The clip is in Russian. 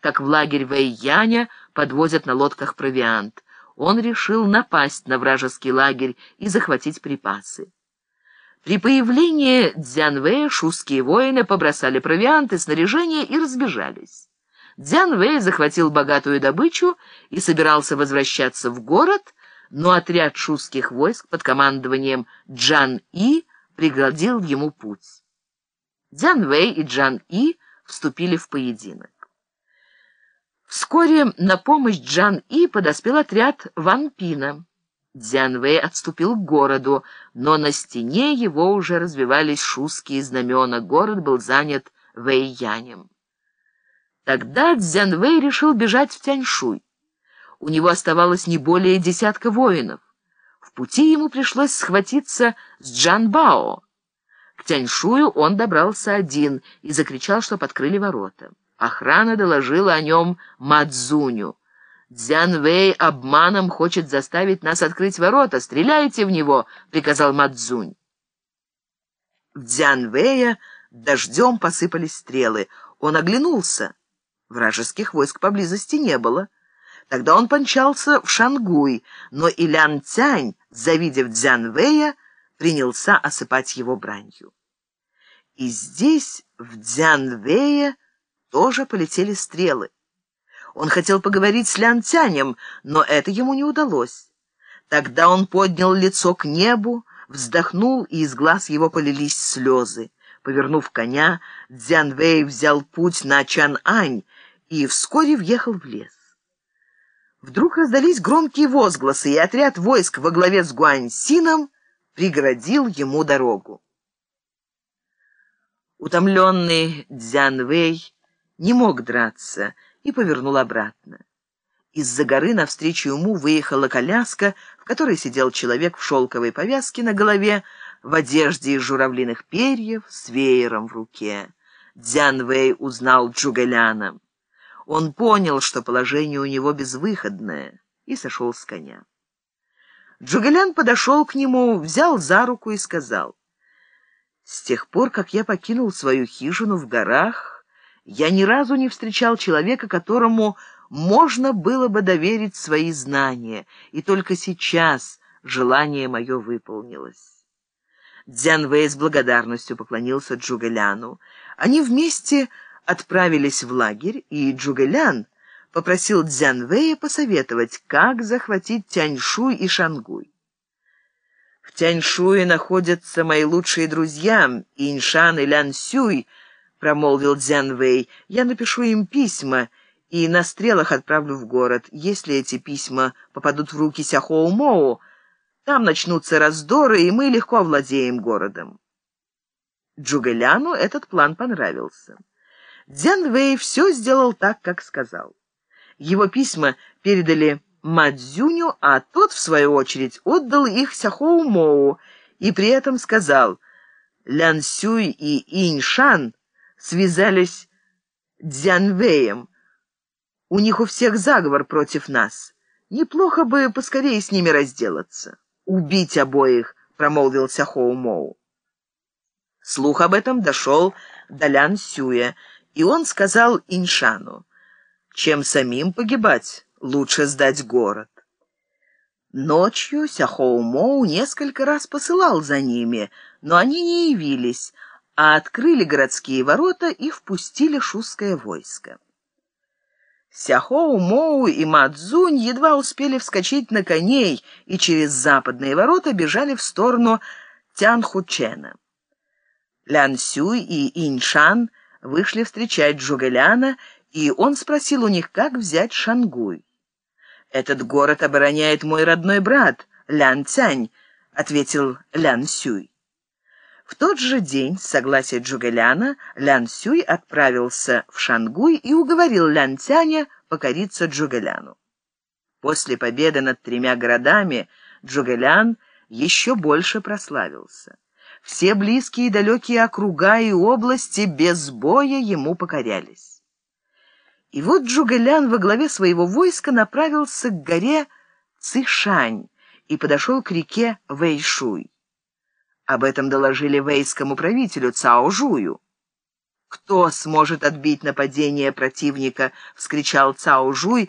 как в лагерь Вэйяня подвозят на лодках провиант. Он решил напасть на вражеский лагерь и захватить припасы. При появлении Дзянвэя шустские воины побросали провианты, снаряжение и разбежались. Дзянвэй захватил богатую добычу и собирался возвращаться в город, но отряд шустских войск под командованием Джан-И преградил ему путь. Дзянвэй и Джан-И вступили в поединок. Вскоре на помощь Джан-И подоспел отряд Ван Пина. Дзянвэй отступил к городу, но на стене его уже развивались шуские знамена. Город был занят Вэйянем. Тогда Дзянвэй решил бежать в Тяньшуй. У него оставалось не более десятка воинов. В пути ему пришлось схватиться с Джанбао. К Тяньшую он добрался один и закричал, что подкрыли ворота. Охрана доложила о нем Мадзуню. «Дзянвэй обманом хочет заставить нас открыть ворота. Стреляйте в него!» — приказал Мадзунь. В Дзянвэя дождем посыпались стрелы. Он оглянулся. Вражеских войск поблизости не было. Тогда он помчался в Шангуй, но Илян Цянь, завидев Дзянвэя, принялся осыпать его бранью. И здесь, в Дзянвэе, тоже полетели стрелы. Он хотел поговорить с Лян Цянем, но это ему не удалось. Тогда он поднял лицо к небу, вздохнул, и из глаз его полились слезы. Повернув коня, Дзянвэй взял путь на Чан-Ань, и вскоре въехал в лес. Вдруг раздались громкие возгласы, и отряд войск во главе с Гуаньсином преградил ему дорогу. Утомленный Дзянвэй не мог драться и повернул обратно. Из-за горы навстречу ему выехала коляска, в которой сидел человек в шелковой повязке на голове, в одежде из журавлиных перьев, с веером в руке. Дзянвэй узнал Джугэляна. Он понял, что положение у него безвыходное, и сошел с коня. Джугалян подошел к нему, взял за руку и сказал, «С тех пор, как я покинул свою хижину в горах, я ни разу не встречал человека, которому можно было бы доверить свои знания, и только сейчас желание мое выполнилось». Дзян Вэй с благодарностью поклонился Джугаляну. Они вместе отправились в лагерь, и Джугэлян попросил Дзянвэя посоветовать, как захватить Тяньшуй и Шангуй. В Тяньшуе находятся мои лучшие друзья, Иншан и Лян Сюй, промолвил Дзянвэй. Я напишу им письма и на стрелах отправлю в город. Если эти письма попадут в руки Сяхоу Моу, там начнутся раздоры, и мы легко овладеем городом. Джугэляну этот план понравился. Дзян Вэй все сделал так, как сказал. Его письма передали Мадзюню, а тот, в свою очередь, отдал их Сяхоу Моу и при этом сказал, Лян Сюй и Иньшан связались Дзян Вэем. У них у всех заговор против нас. Неплохо бы поскорее с ними разделаться. Убить обоих, промолвил Сяхоу Моу. Слух об этом дошел до Лян Сюя, и он сказал Иншану, «Чем самим погибать, лучше сдать город». Ночью Сяхоу Моу несколько раз посылал за ними, но они не явились, а открыли городские ворота и впустили шустское войско. Сяхоу Моу и Мадзунь едва успели вскочить на коней и через западные ворота бежали в сторону Тянхучена. Лян Сюй и Иньшан вышли встречать Джугэляна, и он спросил у них, как взять Шангуй. «Этот город обороняет мой родной брат, Лян Цянь», — ответил Лян Сюй. В тот же день, с согласия Джугэляна, Лян Сюй отправился в Шангуй и уговорил Лян Цяня покориться Джугэляну. После победы над тремя городами Джугэлян еще больше прославился. Все близкие и далекие округа и области без боя ему покорялись. И вот Джугэлян во главе своего войска направился к горе Цишань и подошел к реке Вэйшуй. Об этом доложили вейскому правителю Цао Жую. «Кто сможет отбить нападение противника?» — вскричал Цао Жуй,